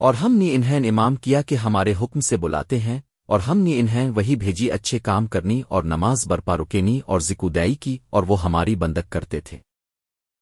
اور ہم نے انہیں امام کیا کہ ہمارے حکم سے بلاتے ہیں، اور ہم نے انہیں وہی بھیجی اچھے کام کرنی اور نماز برپا رکینی اور ذکودائی کی اور وہ ہماری بندک کرتے تھے۔